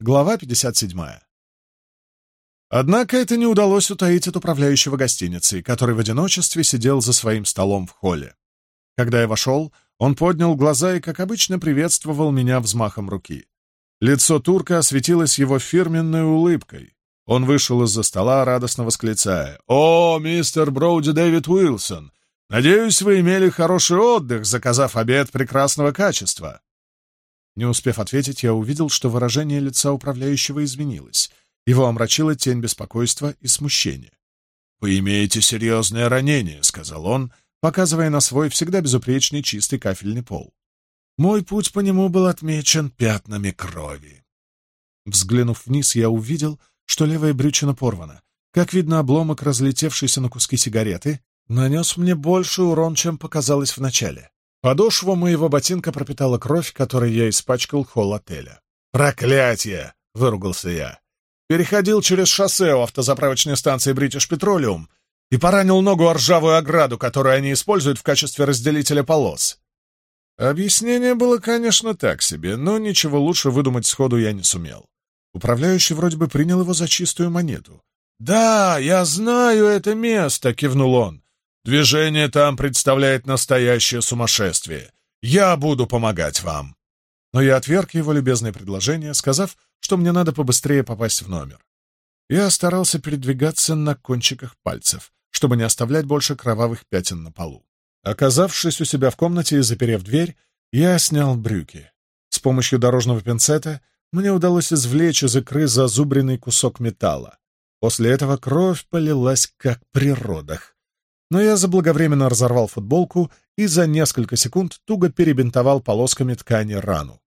Глава 57. Однако это не удалось утаить от управляющего гостиницей, который в одиночестве сидел за своим столом в холле. Когда я вошел, он поднял глаза и, как обычно, приветствовал меня взмахом руки. Лицо турка осветилось его фирменной улыбкой. Он вышел из-за стола, радостно восклицая. «О, мистер Броуди Дэвид Уилсон! Надеюсь, вы имели хороший отдых, заказав обед прекрасного качества!» Не успев ответить, я увидел, что выражение лица управляющего изменилось. Его омрачила тень беспокойства и смущения. «Вы имеете серьезное ранение», — сказал он, показывая на свой всегда безупречный чистый кафельный пол. Мой путь по нему был отмечен пятнами крови. Взглянув вниз, я увидел, что левая брючина порвана. Как видно, обломок, разлетевшийся на куски сигареты, нанес мне больше урон, чем показалось вначале. Подошва моего ботинка пропитала кровь, которой я испачкал холл отеля. «Проклятие!» — выругался я. «Переходил через шоссе у автозаправочной станции British Petroleum и поранил ногу о ржавую ограду, которую они используют в качестве разделителя полос». Объяснение было, конечно, так себе, но ничего лучше выдумать сходу я не сумел. Управляющий вроде бы принял его за чистую монету. «Да, я знаю это место!» — кивнул он. Движение там представляет настоящее сумасшествие. Я буду помогать вам». Но я отверг его любезное предложение, сказав, что мне надо побыстрее попасть в номер. Я старался передвигаться на кончиках пальцев, чтобы не оставлять больше кровавых пятен на полу. Оказавшись у себя в комнате и заперев дверь, я снял брюки. С помощью дорожного пинцета мне удалось извлечь из икры зазубренный кусок металла. После этого кровь полилась, как при родах, но я заблаговременно разорвал футболку и за несколько секунд туго перебинтовал полосками ткани рану.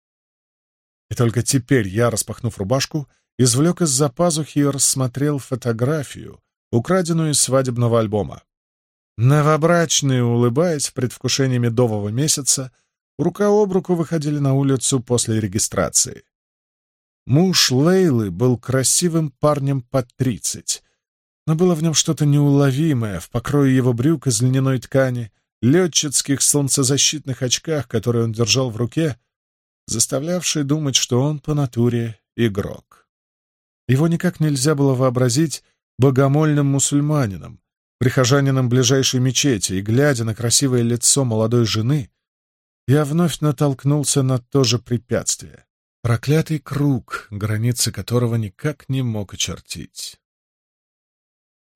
И только теперь я, распахнув рубашку, извлек из-за пазухи и рассмотрел фотографию, украденную из свадебного альбома. Новобрачные, улыбаясь в предвкушении медового месяца, рука об руку выходили на улицу после регистрации. Муж Лейлы был красивым парнем под тридцать, но было в нем что-то неуловимое, в покрое его брюк из льняной ткани, летчицких солнцезащитных очках, которые он держал в руке, заставлявшее думать, что он по натуре игрок. Его никак нельзя было вообразить богомольным мусульманином, прихожанином ближайшей мечети, и, глядя на красивое лицо молодой жены, я вновь натолкнулся на то же препятствие — проклятый круг, границы которого никак не мог очертить.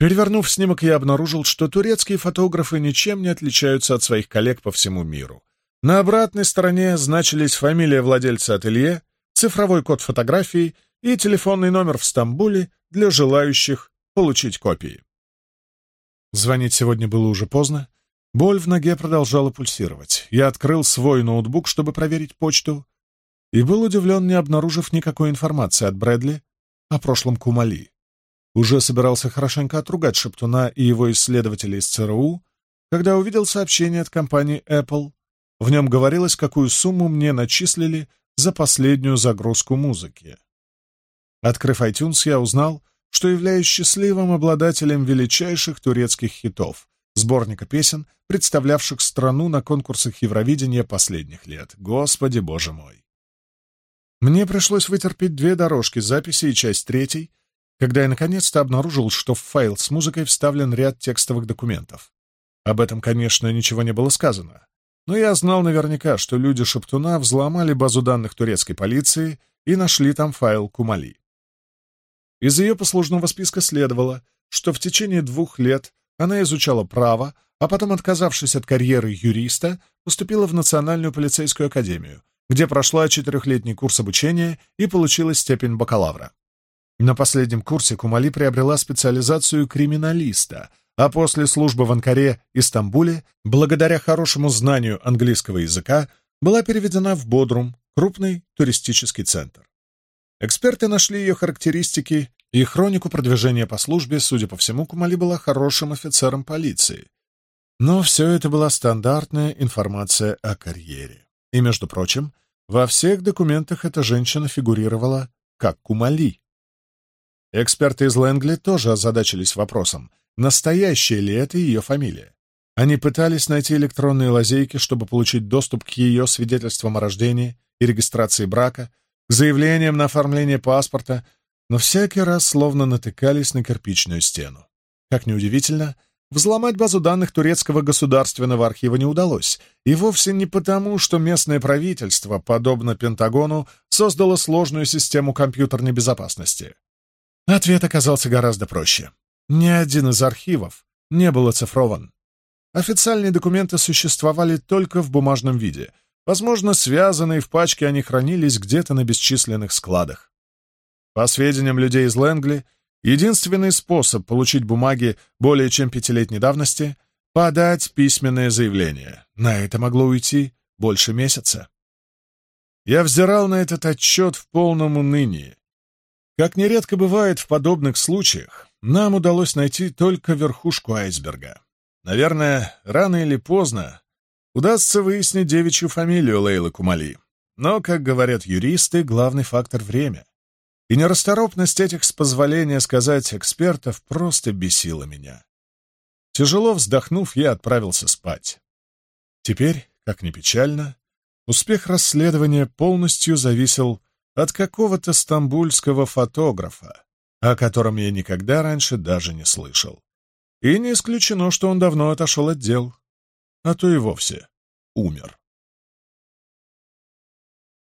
Перевернув снимок, я обнаружил, что турецкие фотографы ничем не отличаются от своих коллег по всему миру. На обратной стороне значились фамилия владельца ателье, цифровой код фотографии и телефонный номер в Стамбуле для желающих получить копии. Звонить сегодня было уже поздно. Боль в ноге продолжала пульсировать. Я открыл свой ноутбук, чтобы проверить почту, и был удивлен, не обнаружив никакой информации от Брэдли о прошлом Кумали уже собирался хорошенько отругать Шептуна и его исследователей из ЦРУ, когда увидел сообщение от компании Apple. В нем говорилось, какую сумму мне начислили за последнюю загрузку музыки. Открыв iTunes, я узнал, что являюсь счастливым обладателем величайших турецких хитов, сборника песен, представлявших страну на конкурсах Евровидения последних лет. Господи, боже мой! Мне пришлось вытерпеть две дорожки записи и часть третьей — когда я наконец-то обнаружил, что в файл с музыкой вставлен ряд текстовых документов. Об этом, конечно, ничего не было сказано, но я знал наверняка, что люди Шептуна взломали базу данных турецкой полиции и нашли там файл Кумали. Из ее послужного списка следовало, что в течение двух лет она изучала право, а потом, отказавшись от карьеры юриста, поступила в Национальную полицейскую академию, где прошла четырехлетний курс обучения и получила степень бакалавра. На последнем курсе Кумали приобрела специализацию криминалиста, а после службы в Анкаре и Стамбуле, благодаря хорошему знанию английского языка, была переведена в Бодрум, крупный туристический центр. Эксперты нашли ее характеристики и хронику продвижения по службе, судя по всему, Кумали была хорошим офицером полиции. Но все это была стандартная информация о карьере. И, между прочим, во всех документах эта женщина фигурировала как Кумали, Эксперты из Лэнгли тоже озадачились вопросом, настоящая ли это ее фамилия. Они пытались найти электронные лазейки, чтобы получить доступ к ее свидетельствам о рождении и регистрации брака, к заявлениям на оформление паспорта, но всякий раз словно натыкались на кирпичную стену. Как неудивительно, взломать базу данных турецкого государственного архива не удалось, и вовсе не потому, что местное правительство, подобно Пентагону, создало сложную систему компьютерной безопасности. Ответ оказался гораздо проще. Ни один из архивов не был оцифрован. Официальные документы существовали только в бумажном виде. Возможно, связанные в пачке они хранились где-то на бесчисленных складах. По сведениям людей из Лэнгли, единственный способ получить бумаги более чем пятилетней давности — подать письменное заявление. На это могло уйти больше месяца. Я взирал на этот отчет в полном унынии, как нередко бывает в подобных случаях, нам удалось найти только верхушку айсберга. Наверное, рано или поздно удастся выяснить девичью фамилию Лейлы Кумали. Но, как говорят юристы, главный фактор — время. И нерасторопность этих, с позволения сказать, экспертов просто бесила меня. Тяжело вздохнув, я отправился спать. Теперь, как ни печально, успех расследования полностью зависел от какого-то стамбульского фотографа, о котором я никогда раньше даже не слышал. И не исключено, что он давно отошел от дел, а то и вовсе умер.